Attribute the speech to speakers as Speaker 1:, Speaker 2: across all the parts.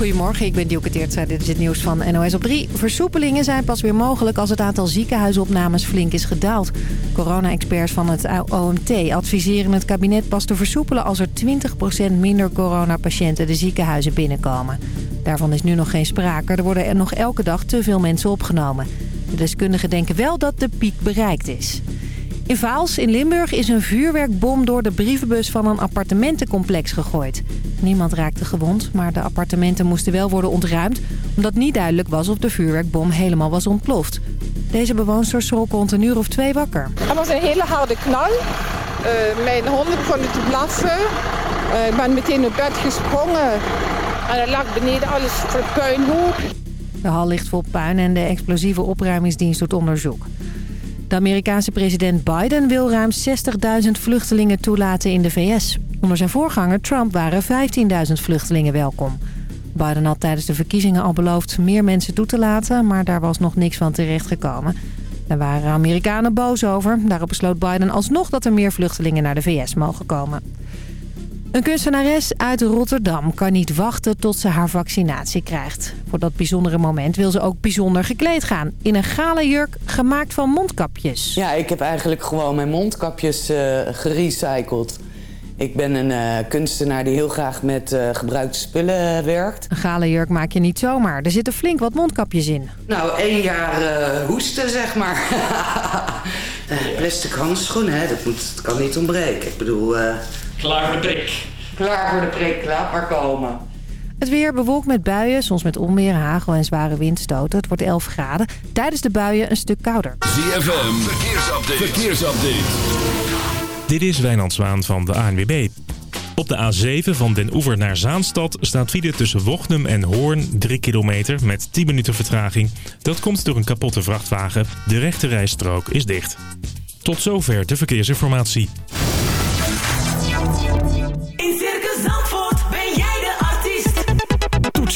Speaker 1: Goedemorgen, ik ben Dielke Teertstra. Dit is het nieuws van NOS op 3. Versoepelingen zijn pas weer mogelijk als het aantal ziekenhuisopnames flink is gedaald. Corona-experts van het OMT adviseren het kabinet pas te versoepelen... als er 20% minder coronapatiënten de ziekenhuizen binnenkomen. Daarvan is nu nog geen sprake. Er worden er nog elke dag te veel mensen opgenomen. De deskundigen denken wel dat de piek bereikt is. In Vaals in Limburg is een vuurwerkbom door de brievenbus van een appartementencomplex gegooid. Niemand raakte gewond, maar de appartementen moesten wel worden ontruimd... omdat niet duidelijk was of de vuurwerkbom helemaal was ontploft. Deze bewoonster schrok rond een uur of twee wakker.
Speaker 2: Het was een hele harde knal. Uh, mijn honden begonnen te blaffen. Uh, ik ben meteen op bed gesprongen. En er lag beneden alles voor puinhoop.
Speaker 1: De hal ligt vol puin en de explosieve opruimingsdienst doet onderzoek. De Amerikaanse president Biden wil ruim 60.000 vluchtelingen toelaten in de VS. Onder zijn voorganger Trump waren 15.000 vluchtelingen welkom. Biden had tijdens de verkiezingen al beloofd meer mensen toe te laten... maar daar was nog niks van terechtgekomen. Daar waren Amerikanen boos over. Daarop besloot Biden alsnog dat er meer vluchtelingen naar de VS mogen komen. Een kunstenares uit Rotterdam kan niet wachten tot ze haar vaccinatie krijgt. Voor dat bijzondere moment wil ze ook bijzonder gekleed gaan. In een gala jurk gemaakt van mondkapjes.
Speaker 3: Ja, ik heb eigenlijk gewoon mijn mondkapjes uh, gerecycled. Ik ben een uh, kunstenaar die heel graag met uh, gebruikte spullen werkt.
Speaker 1: Een gala jurk maak je niet zomaar. Er zitten flink wat mondkapjes in.
Speaker 3: Nou, één jaar hoesten, zeg maar. plastic handschoenen, hè, dat, moet, dat kan niet ontbreken. Ik bedoel...
Speaker 4: Klaar voor de prik.
Speaker 3: Klaar voor de prik, laat maar komen.
Speaker 1: Het weer bewolkt met buien, soms met onweer, hagel en zware windstoten. Het wordt 11 graden. Tijdens de buien een stuk kouder.
Speaker 5: ZFM, verkeersupdate. verkeersupdate.
Speaker 6: Dit is Wijnand Zwaan van de ANWB. Op de A7 van Den Oever naar Zaanstad staat file tussen Wochnum en Hoorn 3 kilometer met 10 minuten vertraging. Dat komt door een kapotte vrachtwagen. De rechte rijstrook is dicht. Tot zover de verkeersinformatie.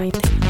Speaker 7: Street.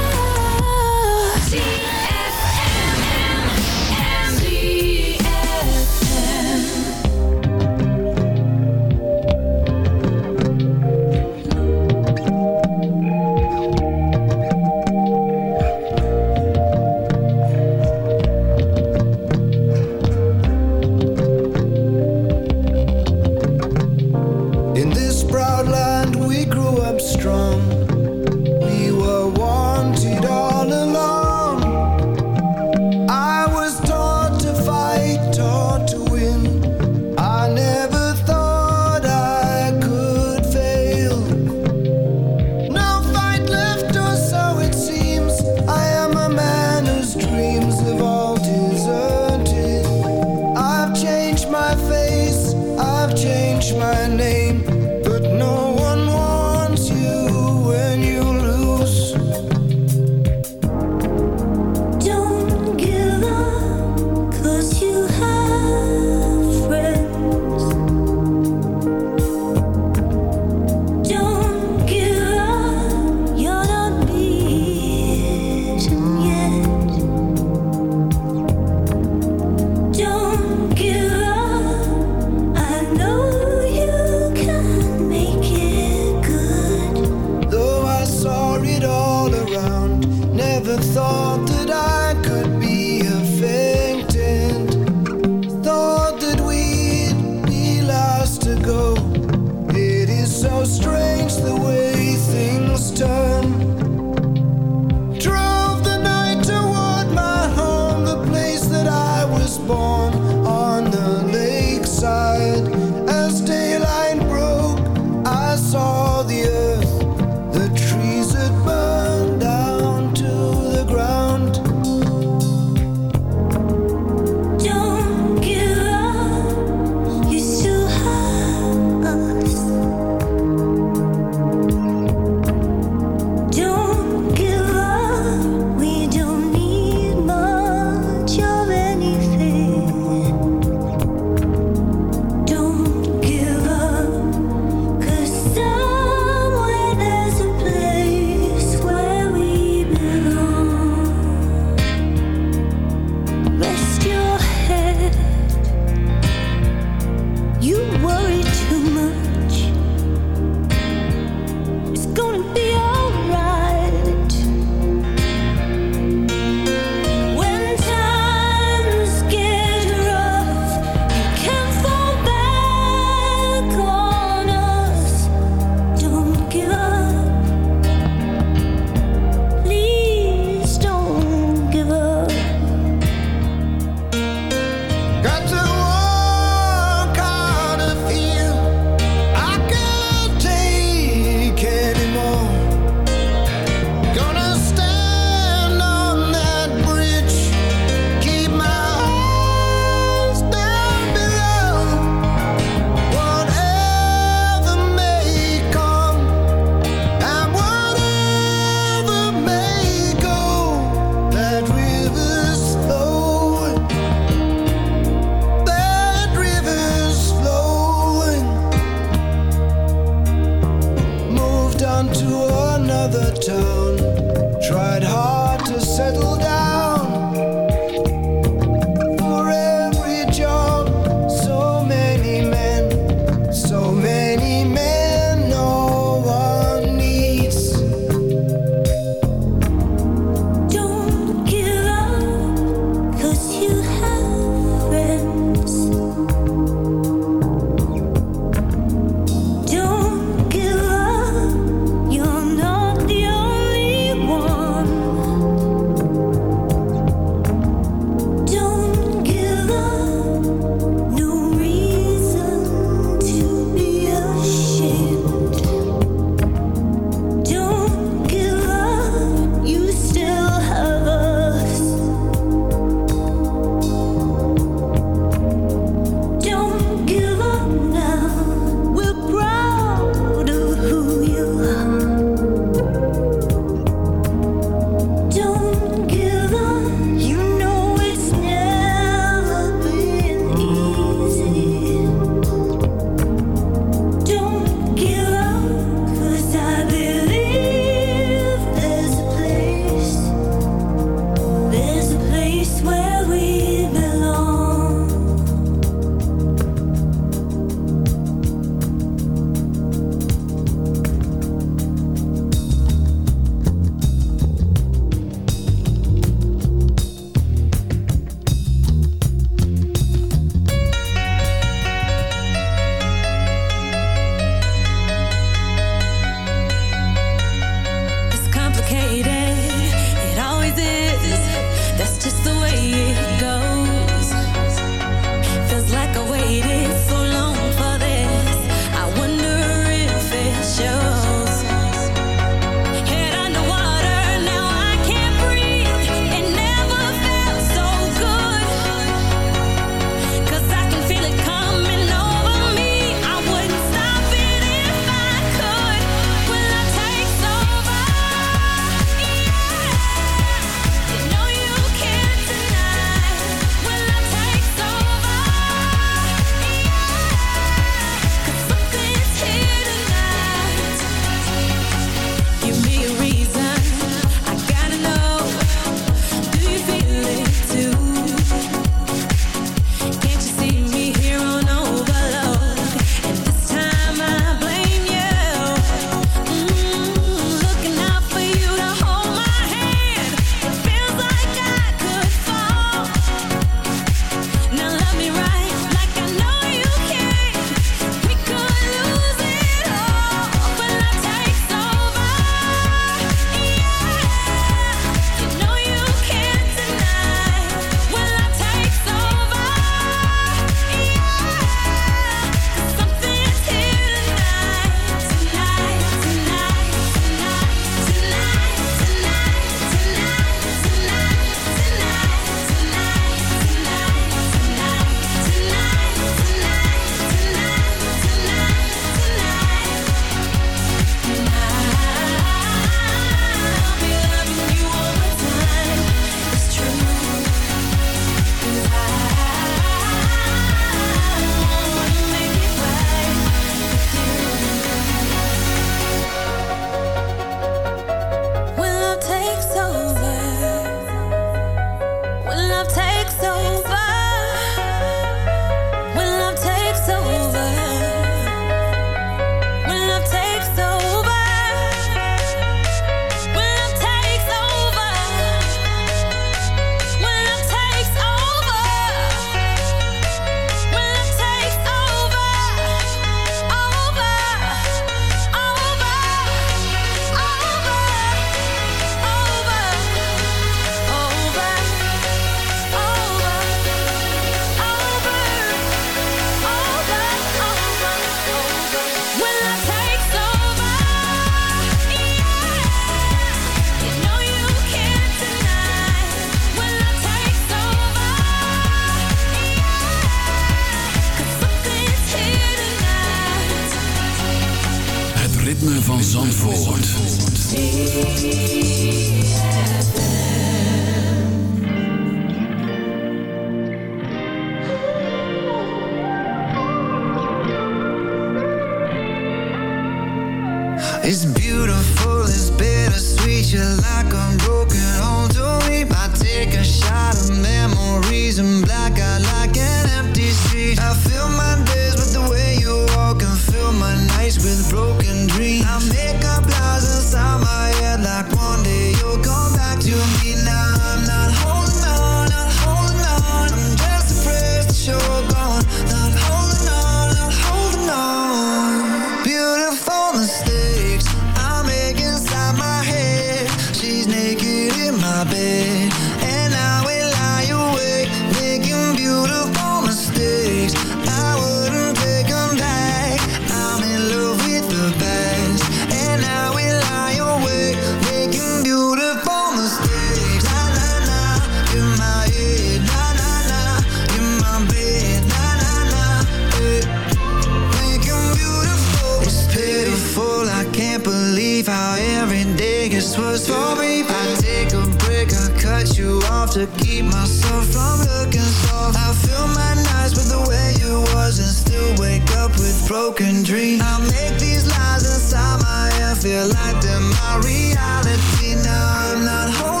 Speaker 4: day was for me. I take a break, I cut you off to keep myself from looking soft. I fill my nights with the way you was and still wake up with broken dreams. I make these lies inside my head feel like they're my reality. Now I'm not holding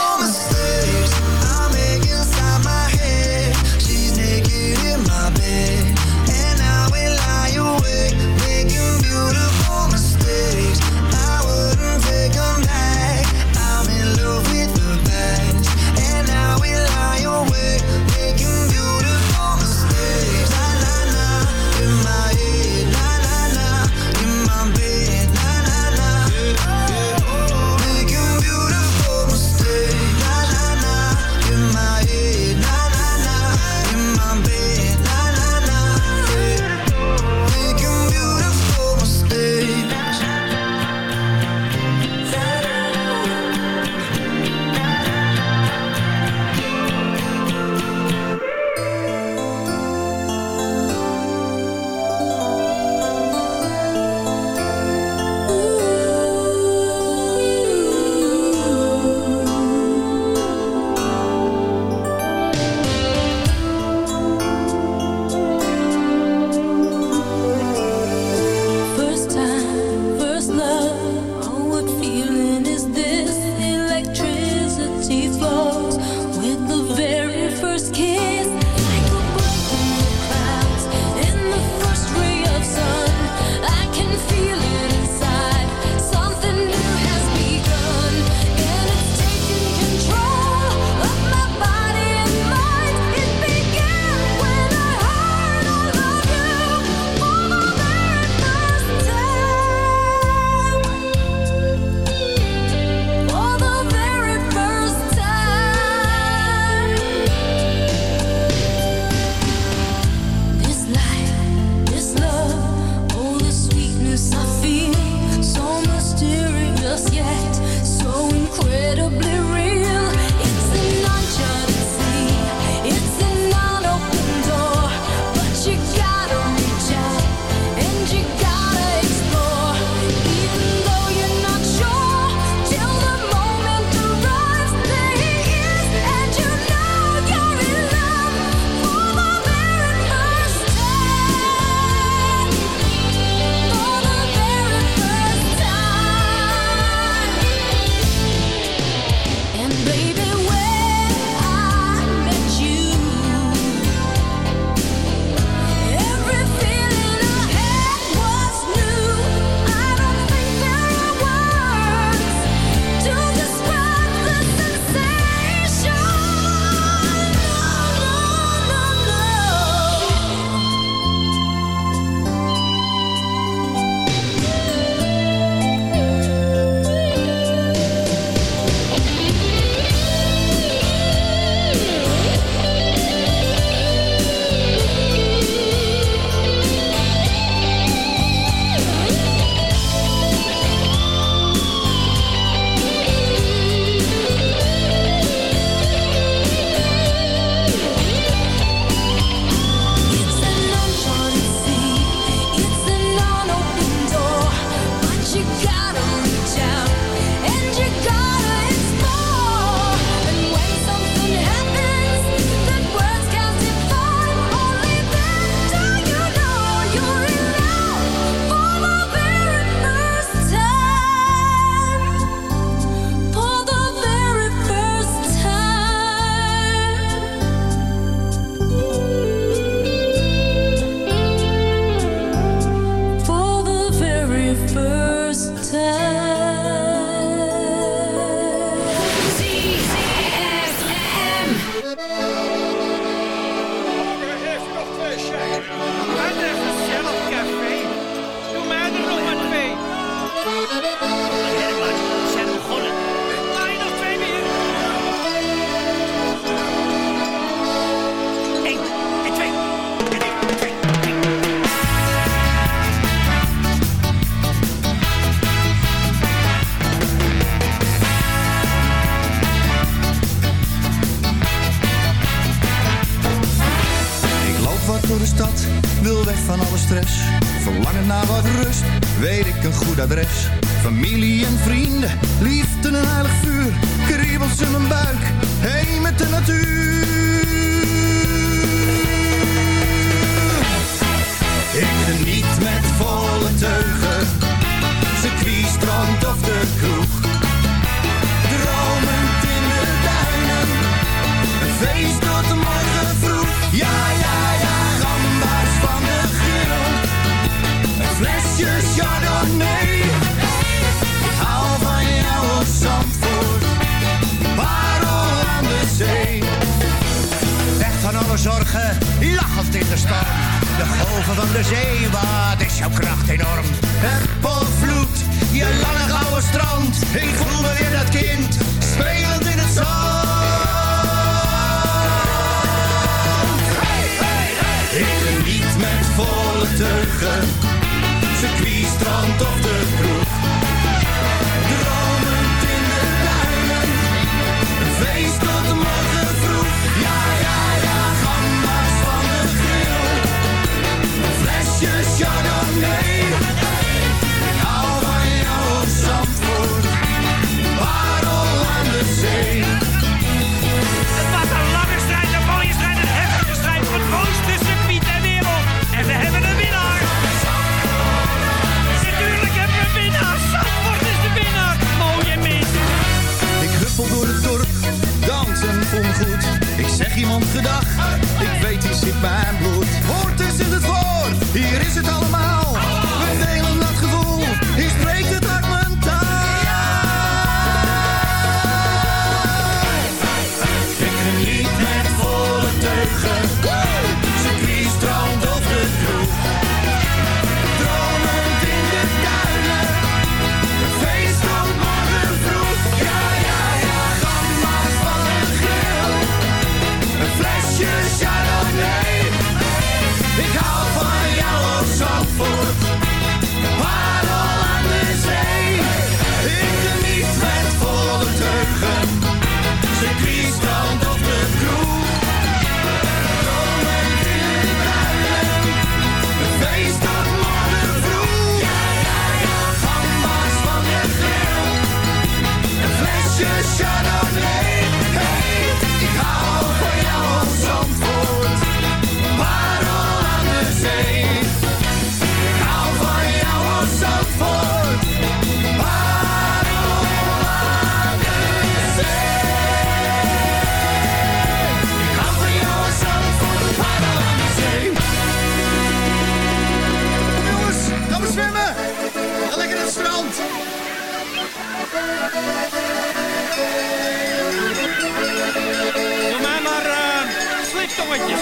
Speaker 8: tongetjes.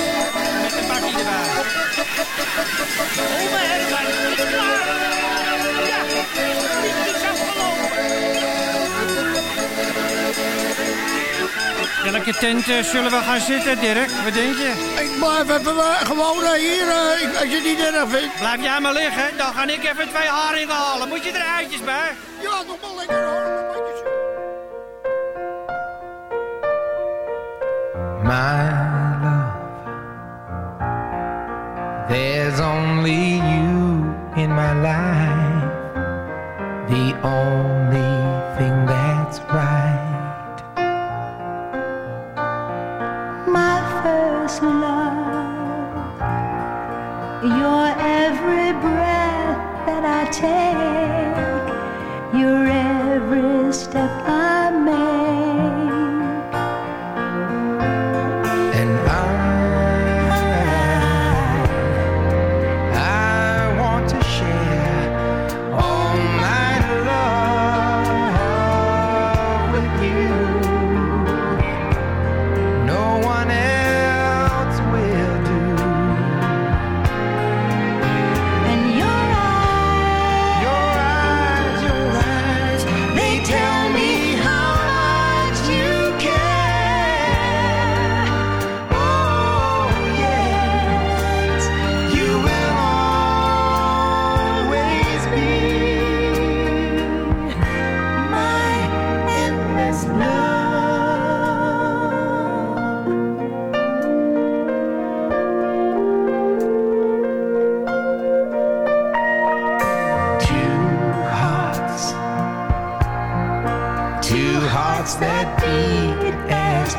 Speaker 8: Met een
Speaker 9: bakkie erbij. Oma Herman, is klaar. Ja, niet is afgelopen. Welke tent uh, zullen we gaan zitten, Dirk? Wat denk je?
Speaker 10: Ik blijf even uh, gewoon uh, hier, als je het niet erg vindt.
Speaker 9: Blijf jij maar liggen, dan ga ik even twee haringen halen. Moet je er uitjes bij?
Speaker 10: Ja, nog wel lekker hoor.
Speaker 11: Mijn There's only you in my life, the only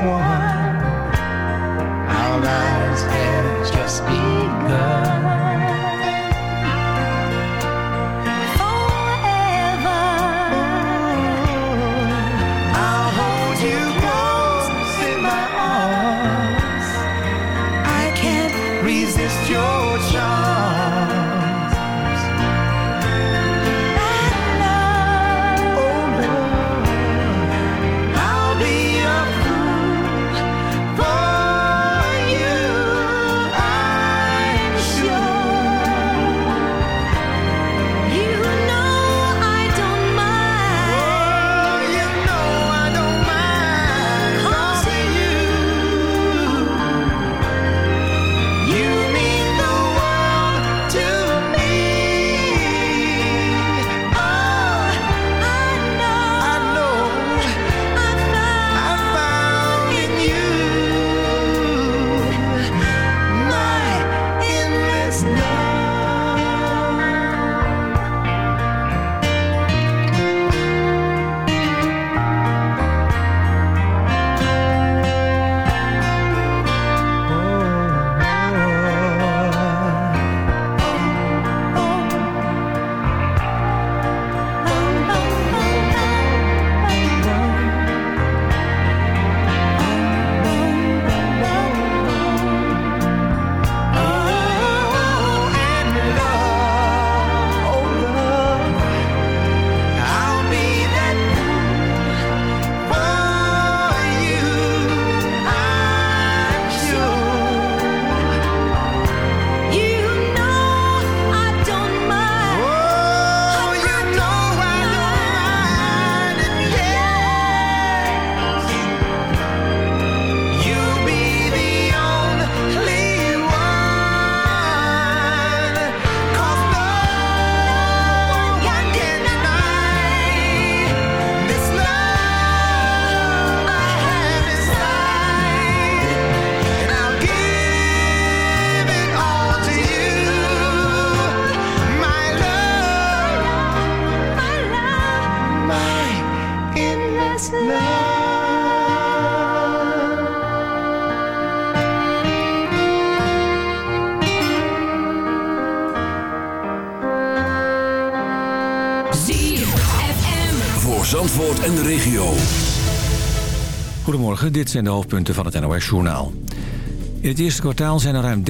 Speaker 11: 我 Dit zijn de hoofdpunten van het NOS-journaal. In het eerste kwartaal zijn er ruim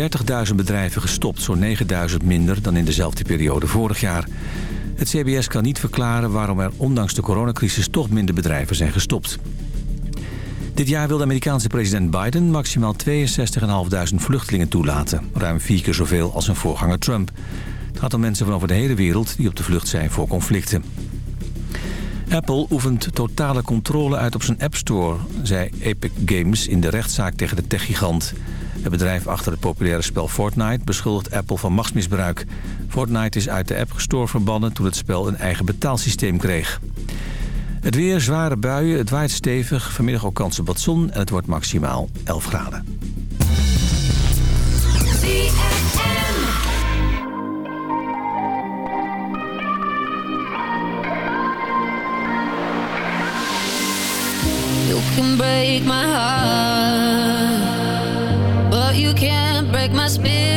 Speaker 11: 30.000 bedrijven gestopt... zo'n 9.000 minder dan in dezelfde periode vorig jaar. Het CBS kan niet verklaren waarom er ondanks de coronacrisis... toch minder bedrijven zijn gestopt. Dit jaar wil de Amerikaanse president Biden maximaal 62.500 vluchtelingen toelaten. Ruim vier keer zoveel als zijn voorganger Trump. Het gaat om mensen van over de hele wereld die op de vlucht zijn voor conflicten. Apple oefent totale controle uit op zijn App Store, zei Epic Games in de rechtszaak tegen de techgigant. Het bedrijf achter het populaire spel Fortnite beschuldigt Apple van machtsmisbruik. Fortnite is uit de App Store verbannen toen het spel een eigen betaalsysteem kreeg. Het weer, zware buien, het waait stevig, vanmiddag ook kans op zon en het wordt maximaal 11 graden.
Speaker 12: Can break my heart, but you can't break my spirit,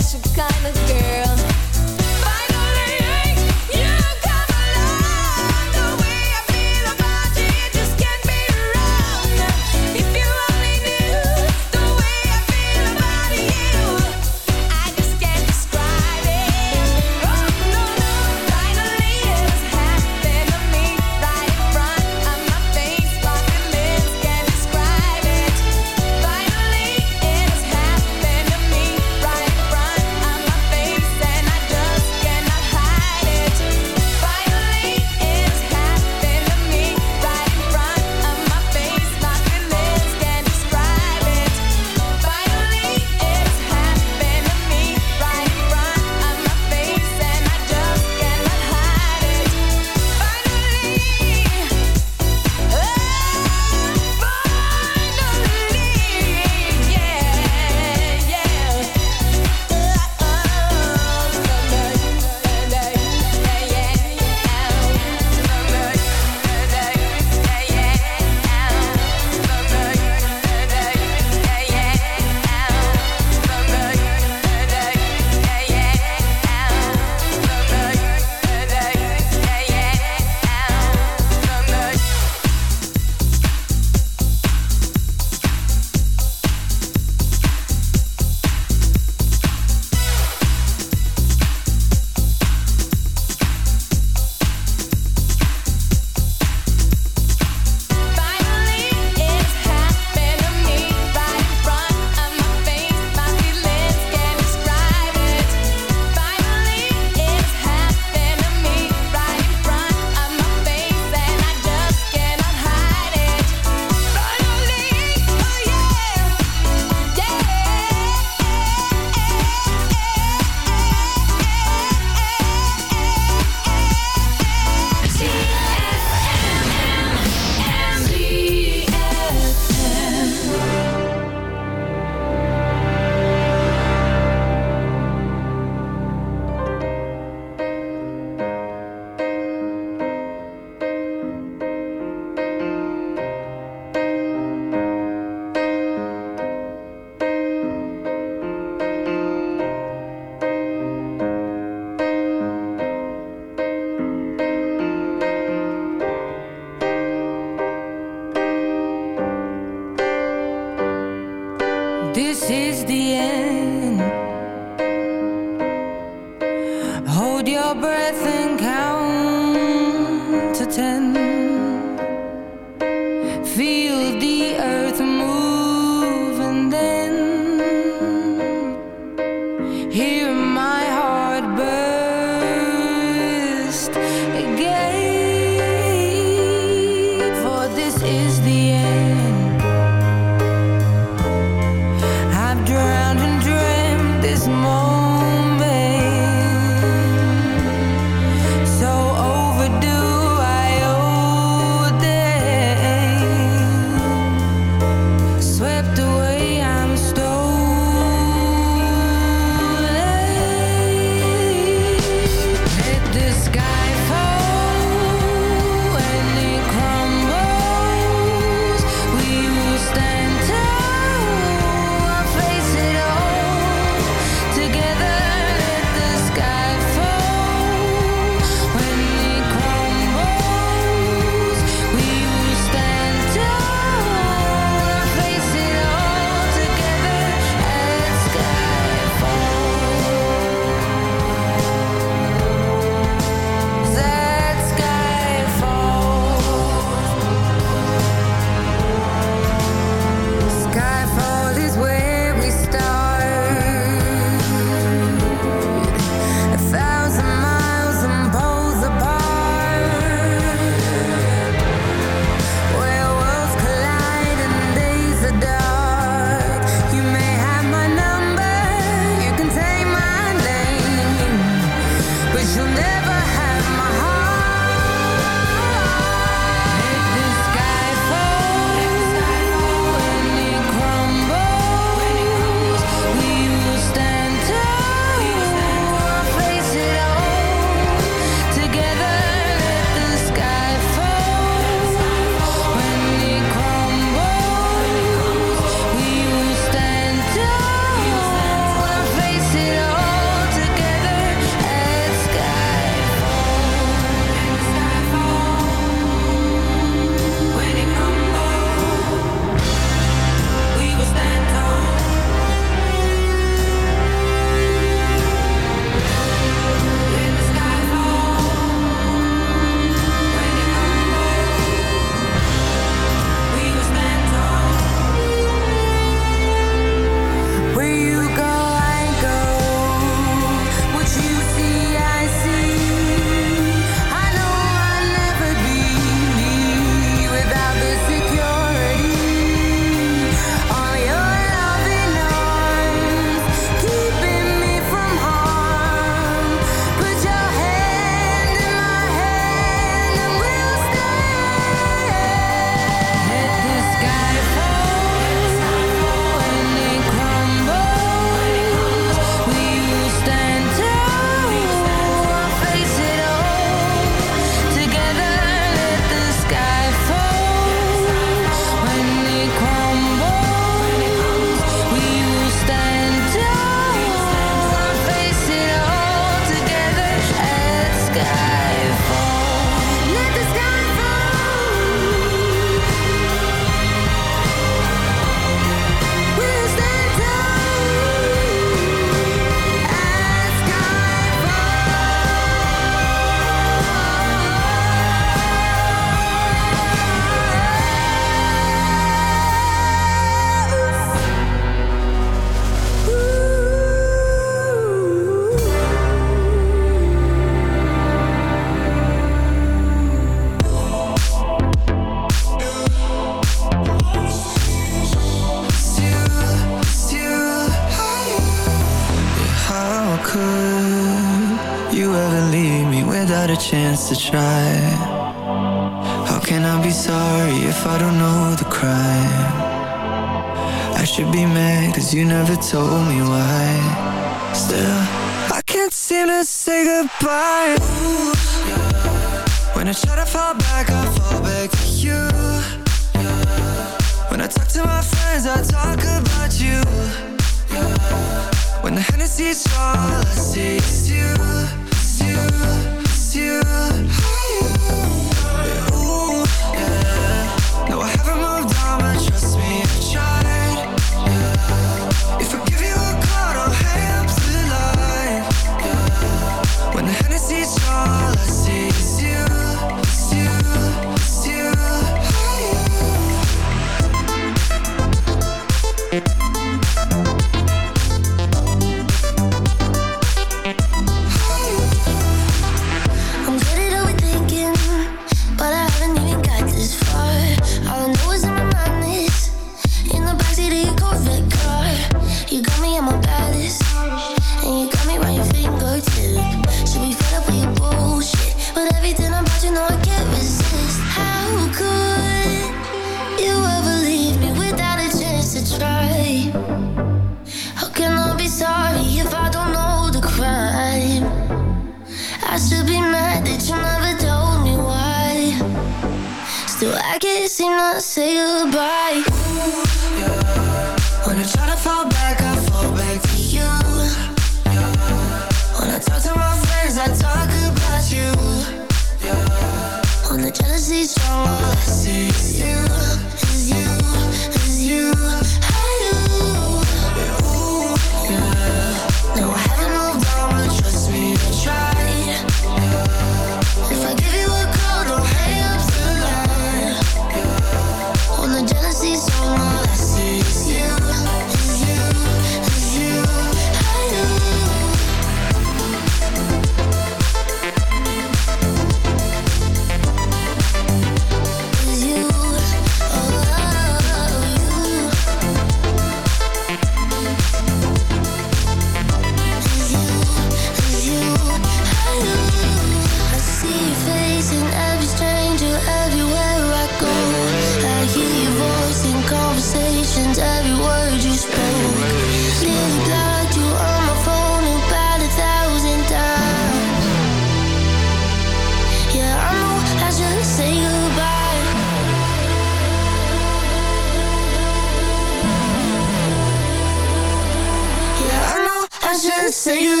Speaker 12: When the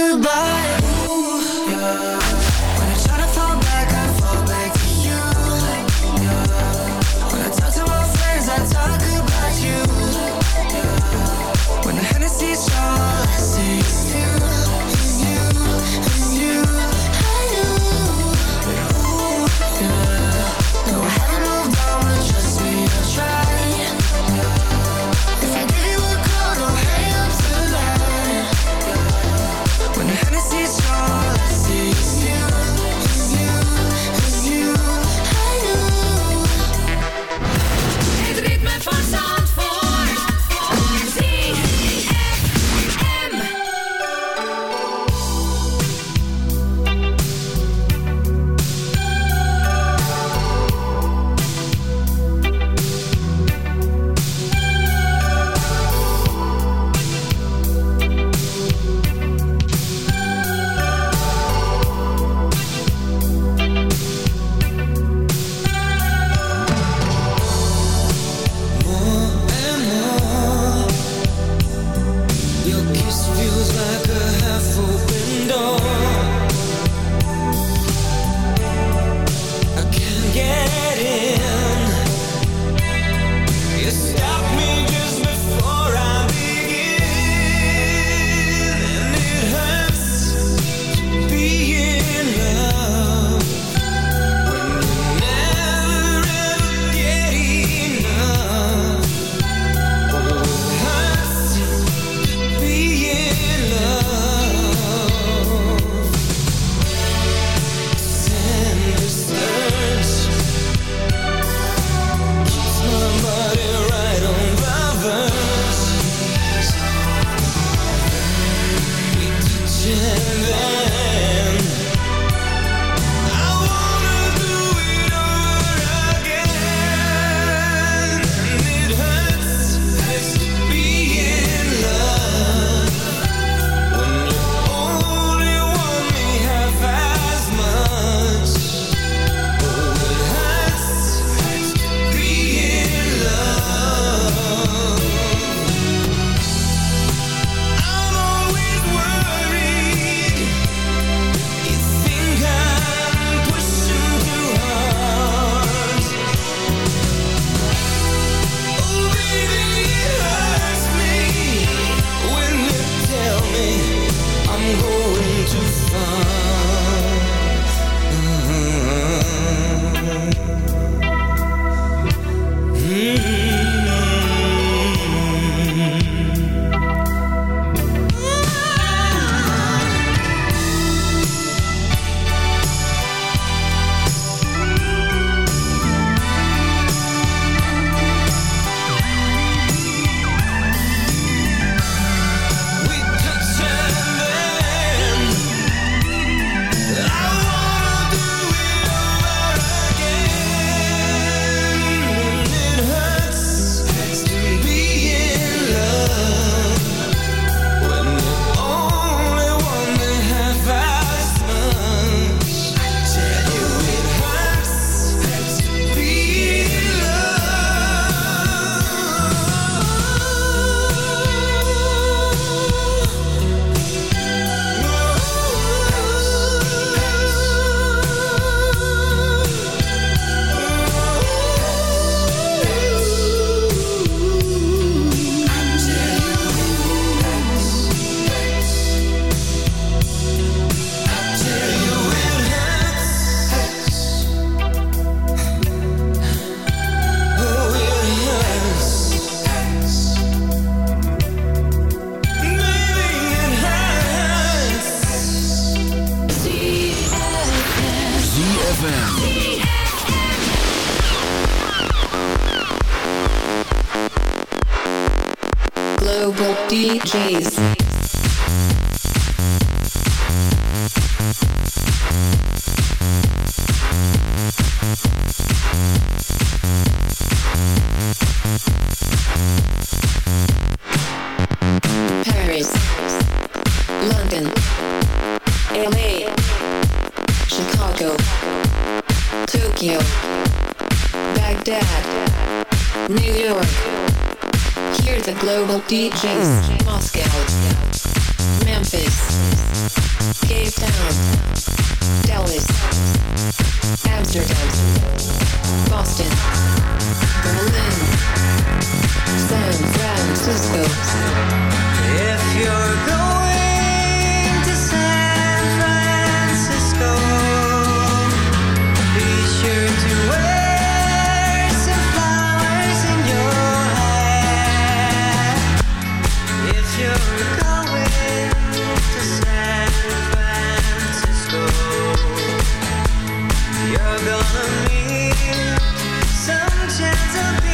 Speaker 13: Hennessy's all I fall back to you. Talk to my friends, I talk about you.
Speaker 14: When I see something